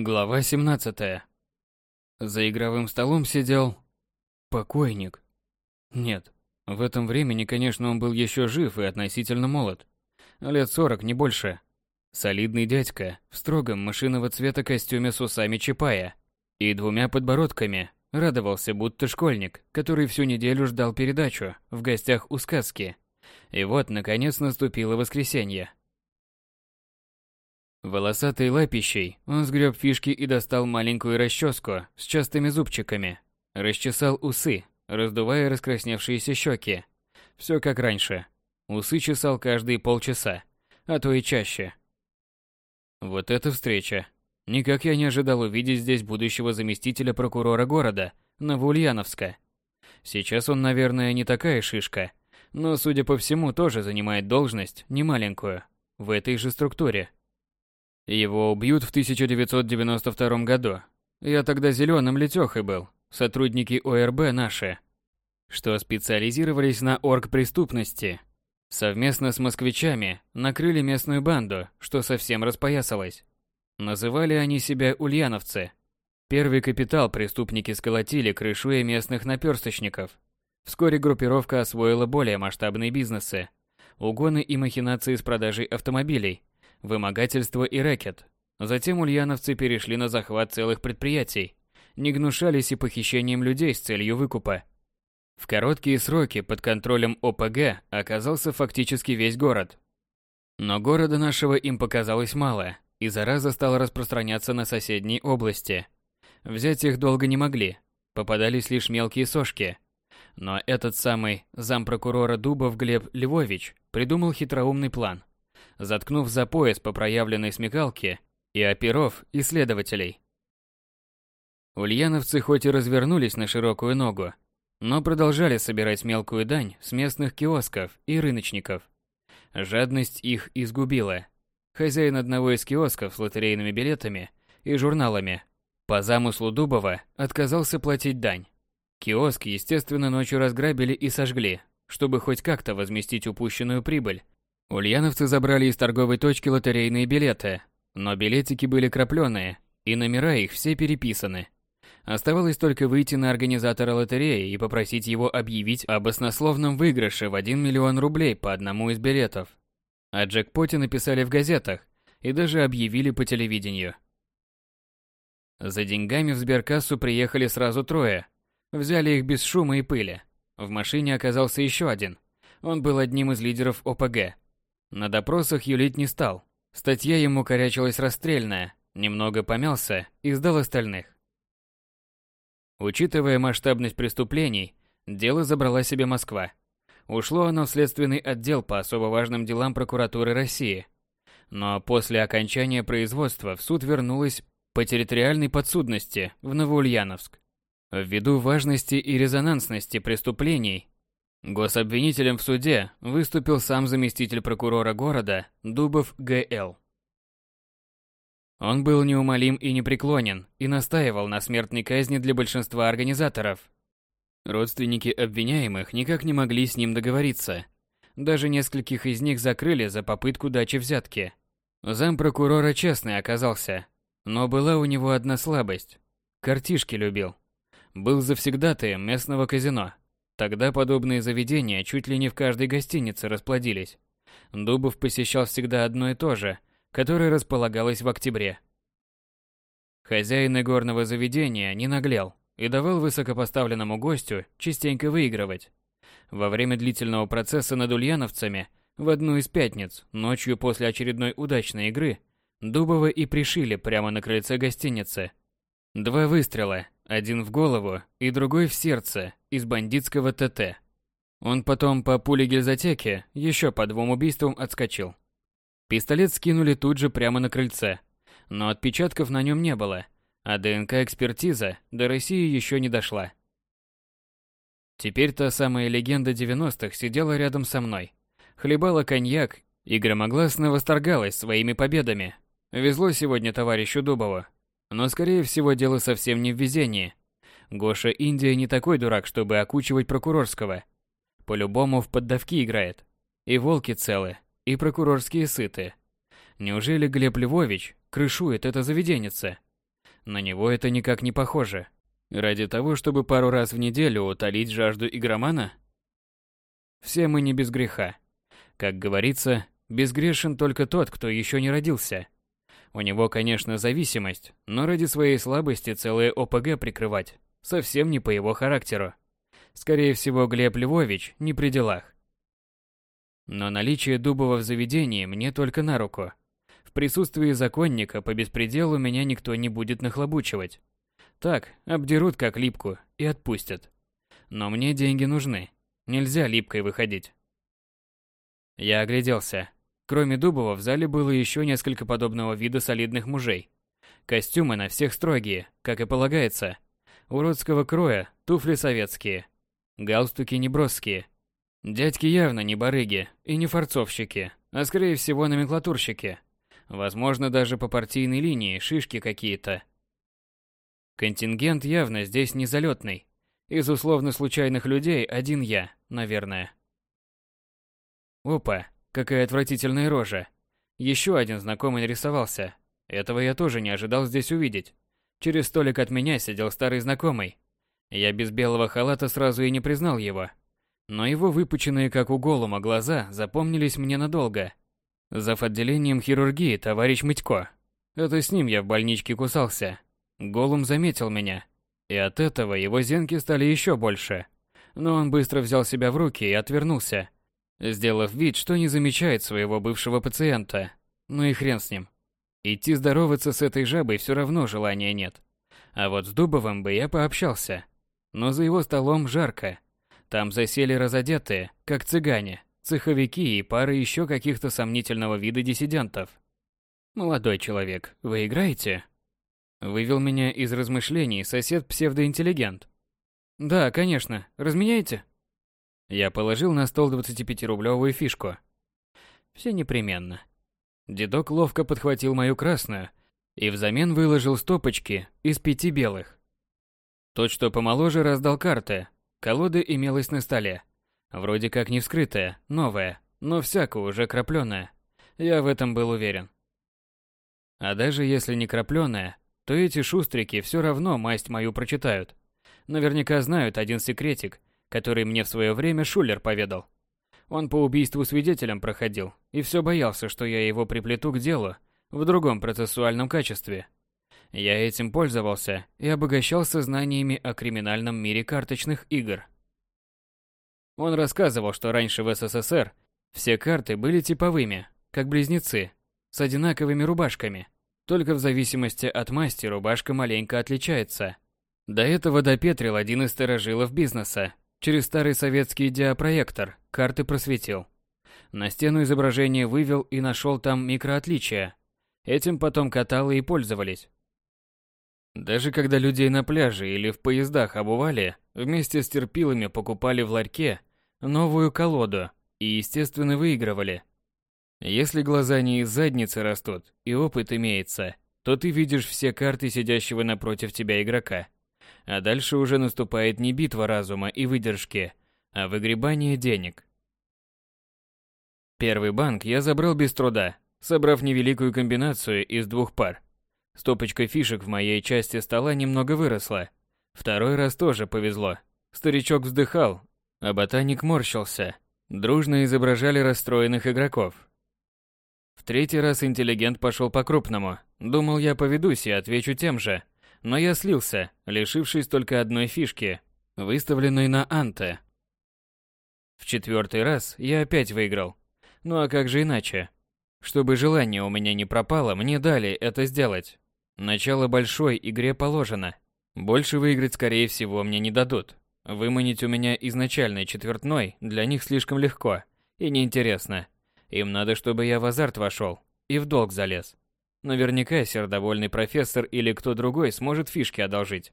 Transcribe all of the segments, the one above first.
Глава 17. За игровым столом сидел покойник. Нет, в этом времени, конечно, он был еще жив и относительно молод. Лет сорок, не больше. Солидный дядька в строгом машинного цвета костюме с усами чапая и двумя подбородками радовался, будто школьник, который всю неделю ждал передачу в гостях у сказки. И вот, наконец, наступило воскресенье. Волосатой лапищей он сгреб фишки и достал маленькую расческу с частыми зубчиками. Расчесал усы, раздувая раскрасневшиеся щеки. Все как раньше. Усы чесал каждые полчаса, а то и чаще. Вот эта встреча. Никак я не ожидал увидеть здесь будущего заместителя прокурора города, Новоульяновска. Сейчас он, наверное, не такая шишка, но, судя по всему, тоже занимает должность, немаленькую, в этой же структуре. Его убьют в 1992 году. Я тогда зеленым летехой был, сотрудники ОРБ наши, что специализировались на оргпреступности. Совместно с москвичами накрыли местную банду, что совсем распоясалась. Называли они себя ульяновцы. Первый капитал преступники сколотили, крышуя местных наперсточников. Вскоре группировка освоила более масштабные бизнесы. Угоны и махинации с продажей автомобилей, вымогательство и рэкет. Затем ульяновцы перешли на захват целых предприятий, не гнушались и похищением людей с целью выкупа. В короткие сроки под контролем ОПГ оказался фактически весь город. Но города нашего им показалось мало, и зараза стала распространяться на соседние области. Взять их долго не могли, попадались лишь мелкие сошки. Но этот самый зампрокурора Дубов Глеб Львович придумал хитроумный план заткнув за пояс по проявленной смекалке и оперов исследователей. Ульяновцы хоть и развернулись на широкую ногу, но продолжали собирать мелкую дань с местных киосков и рыночников. Жадность их изгубила. Хозяин одного из киосков с лотерейными билетами и журналами по замыслу Дубова отказался платить дань. Киоск, естественно, ночью разграбили и сожгли, чтобы хоть как-то возместить упущенную прибыль Ульяновцы забрали из торговой точки лотерейные билеты, но билетики были крапленые, и номера их все переписаны. Оставалось только выйти на организатора лотереи и попросить его объявить об оснословном выигрыше в 1 миллион рублей по одному из билетов. О джекпоте написали в газетах и даже объявили по телевидению. За деньгами в сберкассу приехали сразу трое. Взяли их без шума и пыли. В машине оказался еще один. Он был одним из лидеров ОПГ, на допросах юлить не стал. Статья ему корячилась расстрельная, немного помялся и сдал остальных. Учитывая масштабность преступлений, дело забрала себе Москва. Ушло оно в следственный отдел по особо важным делам прокуратуры России. Но после окончания производства в суд вернулось по территориальной подсудности в Новоульяновск. Ввиду важности и резонансности преступлений Гособвинителем в суде выступил сам заместитель прокурора города Дубов Г.Л. Он был неумолим и непреклонен и настаивал на смертной казни для большинства организаторов. Родственники обвиняемых никак не могли с ним договориться. Даже нескольких из них закрыли за попытку дачи взятки. Зампрокурора честный оказался, но была у него одна слабость. Картишки любил. Был завсегдатаем местного казино – Тогда подобные заведения чуть ли не в каждой гостинице расплодились. Дубов посещал всегда одно и то же, которое располагалось в октябре. Хозяин игорного заведения не наглел и давал высокопоставленному гостю частенько выигрывать. Во время длительного процесса над ульяновцами в одну из пятниц, ночью после очередной удачной игры, Дубова и пришили прямо на крыльце гостиницы. Два выстрела, один в голову и другой в сердце из бандитского ТТ. Он потом по пуле гильзотеки еще по двум убийствам отскочил. Пистолет скинули тут же прямо на крыльце, но отпечатков на нем не было, а ДНК-экспертиза до России еще не дошла. Теперь та самая легенда 90-х сидела рядом со мной, хлебала коньяк и громогласно восторгалась своими победами. Везло сегодня товарищу Дубову, но, скорее всего, дело совсем не в везении. Гоша Индия не такой дурак, чтобы окучивать прокурорского. По-любому в поддавки играет. И волки целы, и прокурорские сыты. Неужели Глеб Львович крышует это заведенница? На него это никак не похоже. Ради того, чтобы пару раз в неделю утолить жажду игромана? Все мы не без греха. Как говорится, безгрешен только тот, кто еще не родился. У него, конечно, зависимость, но ради своей слабости целое ОПГ прикрывать совсем не по его характеру. Скорее всего, Глеб Львович не при делах. Но наличие Дубова в заведении мне только на руку. В присутствии законника по беспределу меня никто не будет нахлобучивать. Так, обдерут как липку и отпустят. Но мне деньги нужны. Нельзя липкой выходить. Я огляделся. Кроме Дубова в зале было еще несколько подобного вида солидных мужей. Костюмы на всех строгие, как и полагается. Уродского кроя, туфли советские. Галстуки неброские. Дядьки явно не барыги и не форцовщики, а скорее всего номенклатурщики. Возможно, даже по партийной линии шишки какие-то. Контингент явно здесь не залетный. Из условно случайных людей один я, наверное. Опа, какая отвратительная рожа. Еще один знакомый нарисовался. Этого я тоже не ожидал здесь увидеть. Через столик от меня сидел старый знакомый. Я без белого халата сразу и не признал его. Но его выпученные, как у голума, глаза запомнились мне надолго. Зав. отделением хирургии товарищ Мытько. Это с ним я в больничке кусался. Голум заметил меня. И от этого его зенки стали еще больше. Но он быстро взял себя в руки и отвернулся сделав вид, что не замечает своего бывшего пациента. Ну и хрен с ним. Идти здороваться с этой жабой все равно желания нет. А вот с Дубовым бы я пообщался. Но за его столом жарко. Там засели разодетые, как цыгане, цеховики и пара еще каких-то сомнительного вида диссидентов. «Молодой человек, вы играете?» Вывел меня из размышлений сосед-псевдоинтеллигент. «Да, конечно. Разменяете?» Я положил на стол 25-рублевую фишку. Все непременно. Дедок ловко подхватил мою красную и взамен выложил стопочки из пяти белых. Тот, что помоложе, раздал карты. Колода имелась на столе. Вроде как не вскрытая, новая, но всякую уже крапленая. Я в этом был уверен. А даже если не крапленая, то эти шустрики все равно масть мою прочитают. Наверняка знают один секретик, который мне в свое время Шулер поведал. Он по убийству свидетелем проходил и все боялся, что я его приплету к делу в другом процессуальном качестве. Я этим пользовался и обогащался знаниями о криминальном мире карточных игр. Он рассказывал, что раньше в СССР все карты были типовыми, как близнецы, с одинаковыми рубашками. Только в зависимости от масти рубашка маленько отличается. До этого допетрил один из сторожилов бизнеса, Через старый советский диапроектор карты просветил. На стену изображение вывел и нашел там микроотличия. Этим потом каталы и пользовались. Даже когда людей на пляже или в поездах обували, вместе с терпилами покупали в ларьке новую колоду и, естественно, выигрывали. Если глаза не из задницы растут и опыт имеется, то ты видишь все карты сидящего напротив тебя игрока. А дальше уже наступает не битва разума и выдержки, а выгребание денег. Первый банк я забрал без труда, собрав невеликую комбинацию из двух пар. Стопочка фишек в моей части стола немного выросла. Второй раз тоже повезло. Старичок вздыхал, а ботаник морщился. Дружно изображали расстроенных игроков. В третий раз интеллигент пошел по-крупному. Думал, я поведусь и отвечу тем же – но я слился, лишившись только одной фишки, выставленной на Анте. В четвертый раз я опять выиграл. Ну а как же иначе? Чтобы желание у меня не пропало, мне дали это сделать. Начало большой игре положено. Больше выиграть, скорее всего, мне не дадут. Выманить у меня изначальный четвертной для них слишком легко и неинтересно. Им надо, чтобы я в азарт вошел и в долг залез. Наверняка сердовольный профессор или кто другой сможет фишки одолжить.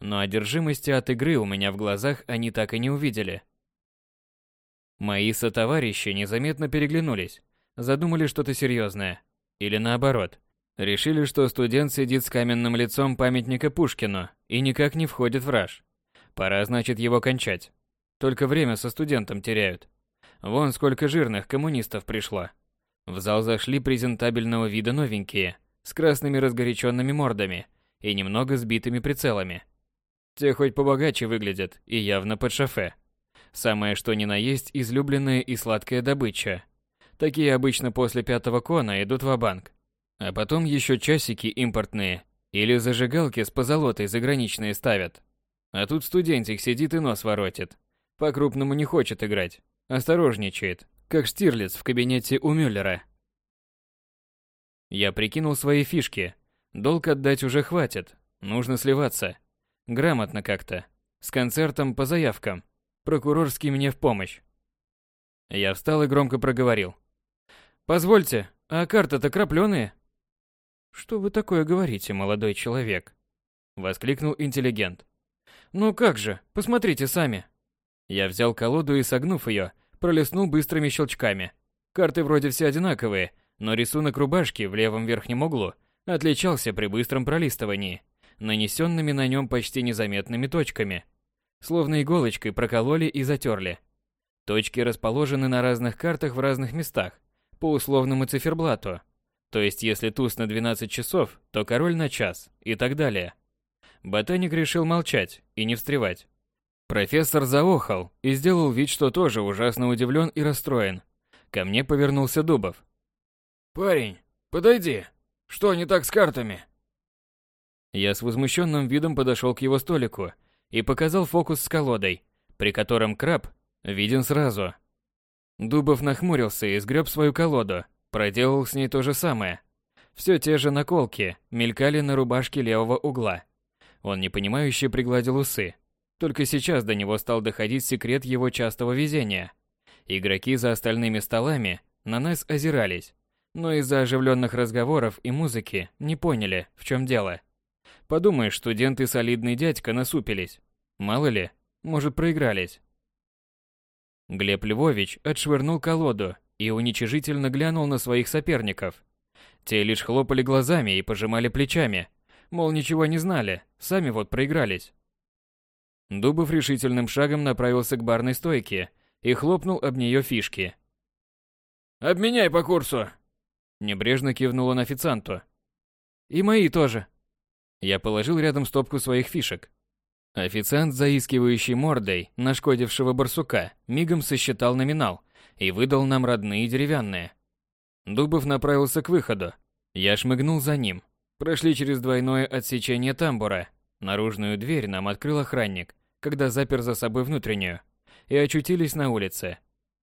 Но одержимости от игры у меня в глазах они так и не увидели. Мои сотоварищи незаметно переглянулись, задумали что-то серьезное. Или наоборот, решили, что студент сидит с каменным лицом памятника Пушкину и никак не входит в раж. Пора, значит, его кончать. Только время со студентом теряют. Вон сколько жирных коммунистов пришло. В зал зашли презентабельного вида новенькие, с красными разгоряченными мордами и немного сбитыми прицелами. Те хоть побогаче выглядят и явно под шофе. Самое что ни на есть излюбленная и сладкая добыча. Такие обычно после пятого кона идут в банк А потом еще часики импортные или зажигалки с позолотой заграничные ставят. А тут студентик сидит и нос воротит. По-крупному не хочет играть. Осторожничает, как Штирлиц в кабинете у Мюллера. Я прикинул свои фишки. Долг отдать уже хватит. Нужно сливаться. Грамотно как-то. С концертом по заявкам. Прокурорский мне в помощь. Я встал и громко проговорил. «Позвольте, а карта-то крапленые?» «Что вы такое говорите, молодой человек?» Воскликнул интеллигент. «Ну как же, посмотрите сами». Я взял колоду и, согнув ее, пролистнул быстрыми щелчками. Карты вроде все одинаковые, но рисунок рубашки в левом верхнем углу отличался при быстром пролистывании, нанесенными на нем почти незаметными точками. Словно иголочкой прокололи и затерли. Точки расположены на разных картах в разных местах, по условному циферблату. То есть если туз на 12 часов, то король на час и так далее. Ботаник решил молчать и не встревать. Профессор заохал и сделал вид, что тоже ужасно удивлен и расстроен. Ко мне повернулся Дубов. «Парень, подойди. Что не так с картами?» Я с возмущенным видом подошел к его столику и показал фокус с колодой, при котором краб виден сразу. Дубов нахмурился и сгреб свою колоду, проделал с ней то же самое. Все те же наколки мелькали на рубашке левого угла. Он непонимающе пригладил усы. Только сейчас до него стал доходить секрет его частого везения. Игроки за остальными столами на нас озирались, но из-за оживленных разговоров и музыки не поняли, в чем дело. Подумаешь, студенты солидный дядька насупились. Мало ли, может проигрались. Глеб Львович отшвырнул колоду и уничижительно глянул на своих соперников. Те лишь хлопали глазами и пожимали плечами, мол, ничего не знали, сами вот проигрались. Дубов решительным шагом направился к барной стойке и хлопнул об нее фишки. «Обменяй по курсу!» Небрежно кивнул он официанту. «И мои тоже». Я положил рядом стопку своих фишек. Официант, заискивающий мордой нашкодившего барсука, мигом сосчитал номинал и выдал нам родные деревянные. Дубов направился к выходу. Я шмыгнул за ним. Прошли через двойное отсечение тамбура. Наружную дверь нам открыл охранник, когда запер за собой внутреннюю, и очутились на улице.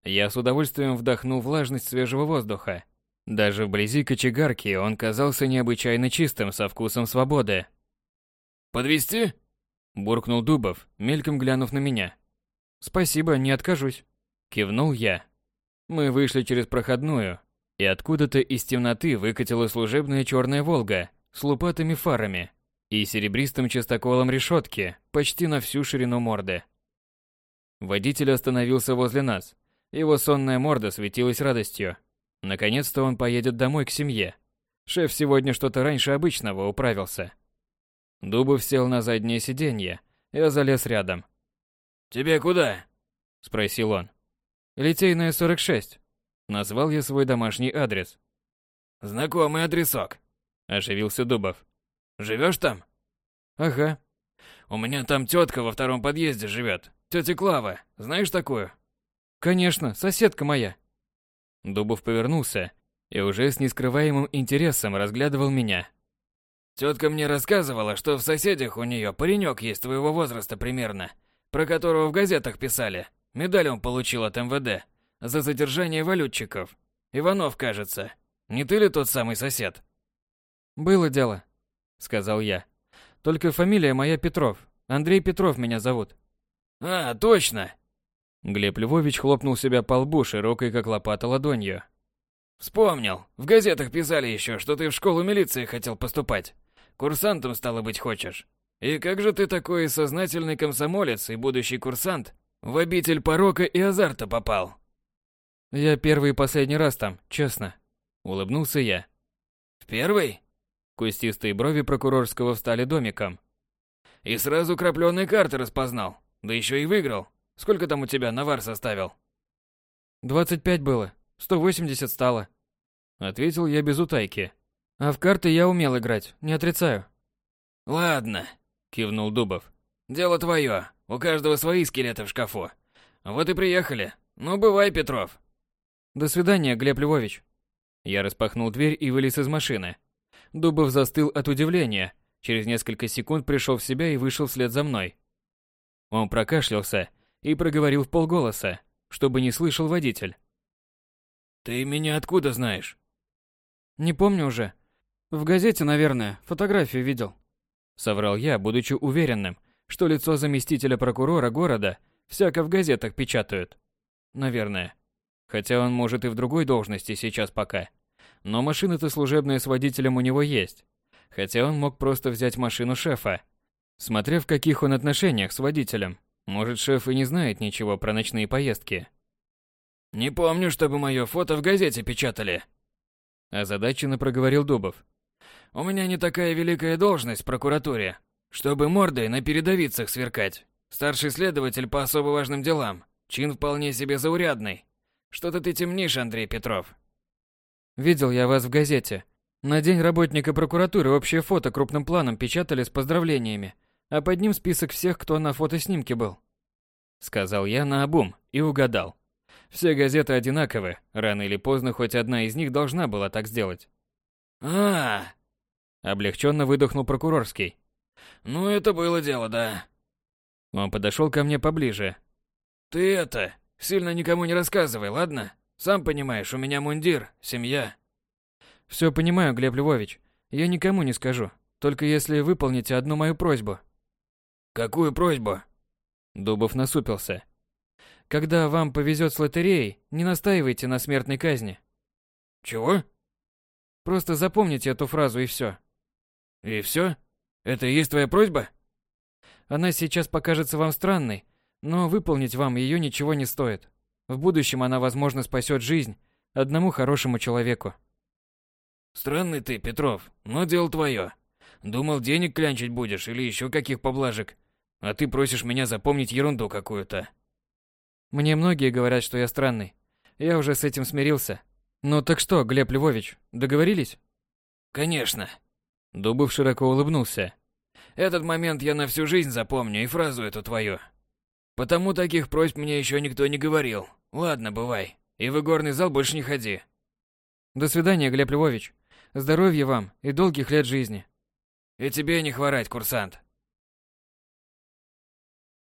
Я с удовольствием вдохнул влажность свежего воздуха. Даже вблизи кочегарки он казался необычайно чистым со вкусом свободы. «Подвезти?» буркнул Дубов, мельком глянув на меня. Спасибо, не откажусь, кивнул я. Мы вышли через проходную, и откуда-то из темноты выкатила служебная черная Волга с лупатыми фарами и серебристым частоколом решетки почти на всю ширину морды. Водитель остановился возле нас. Его сонная морда светилась радостью. Наконец-то он поедет домой к семье. Шеф сегодня что-то раньше обычного управился. Дубов сел на заднее сиденье. Я залез рядом. «Тебе куда?» – спросил он. «Литейная 46». Назвал я свой домашний адрес. «Знакомый адресок», – оживился Дубов. «Живешь там?» «Ага». «У меня там тетка во втором подъезде живет. Тетя Клава. Знаешь такую?» «Конечно, соседка моя». Дубов повернулся и уже с нескрываемым интересом разглядывал меня. Тетка мне рассказывала, что в соседях у нее паренек есть твоего возраста примерно, про которого в газетах писали. Медаль он получил от МВД за задержание валютчиков. Иванов, кажется. Не ты ли тот самый сосед? Было дело, сказал я. Только фамилия моя Петров. Андрей Петров меня зовут. А, точно. Глеб Львович хлопнул себя по лбу широкой как лопата ладонью. Вспомнил. В газетах писали еще, что ты в школу милиции хотел поступать. Курсантом, стало быть, хочешь? И как же ты такой сознательный комсомолец и будущий курсант в обитель порока и азарта попал? Я первый и последний раз там, честно. Улыбнулся я. В первый? Кустистые брови прокурорского встали домиком. И сразу крапленые карты распознал. Да еще и выиграл. Сколько там у тебя навар составил? 25 было. 180 стало. Ответил я без утайки. А в карты я умел играть, не отрицаю. Ладно, кивнул Дубов. Дело твое. У каждого свои скелеты в шкафу. Вот и приехали. Ну, бывай, Петров. До свидания, Глеб Львович. Я распахнул дверь и вылез из машины. Дубов застыл от удивления. Через несколько секунд пришел в себя и вышел вслед за мной. Он прокашлялся и проговорил в полголоса, чтобы не слышал водитель. «Ты меня откуда знаешь?» «Не помню уже. В газете, наверное, фотографию видел». Соврал я, будучи уверенным, что лицо заместителя прокурора города всяко в газетах печатают. Наверное. Хотя он может и в другой должности сейчас пока. Но машина-то служебная с водителем у него есть. Хотя он мог просто взять машину шефа. Смотря в каких он отношениях с водителем. Может, шеф и не знает ничего про ночные поездки. «Не помню, чтобы мое фото в газете печатали», озадаченно проговорил Дубов. «У меня не такая великая должность в прокуратуре, чтобы мордой на передовицах сверкать. Старший следователь по особо важным делам. Чин вполне себе заурядный. Что-то ты темнишь, Андрей Петров. Видел я вас в газете. На день работника прокуратуры общее фото крупным планом печатали с поздравлениями, а под ним список всех, кто на фотоснимке был. Сказал я на обум и угадал. Все газеты одинаковы, рано или поздно хоть одна из них должна была так сделать. А, облегченно выдохнул прокурорский. Ну это было дело, да. Он подошел ко мне поближе. Ты это, сильно никому не рассказывай, ладно? Сам понимаешь, у меня мундир, семья. Все понимаю, Глеб Львович. Я никому не скажу, только если выполните одну мою просьбу. Какую просьбу? Дубов насупился. Когда вам повезет с лотереей, не настаивайте на смертной казни. Чего? Просто запомните эту фразу и все. И все? Это и есть твоя просьба? Она сейчас покажется вам странной, но выполнить вам ее ничего не стоит. В будущем она, возможно, спасет жизнь одному хорошему человеку. Странный ты, Петров, но дело твое. Думал, денег клянчить будешь или еще каких поблажек. А ты просишь меня запомнить ерунду какую-то. Мне многие говорят, что я странный. Я уже с этим смирился. Ну так что, Глеб Львович, договорились? Конечно. Дубов широко улыбнулся. Этот момент я на всю жизнь запомню и фразу эту твою. Потому таких просьб мне еще никто не говорил. Ладно, бывай. И в игорный зал больше не ходи. До свидания, Глеб Львович. Здоровья вам и долгих лет жизни. И тебе не хворать, курсант.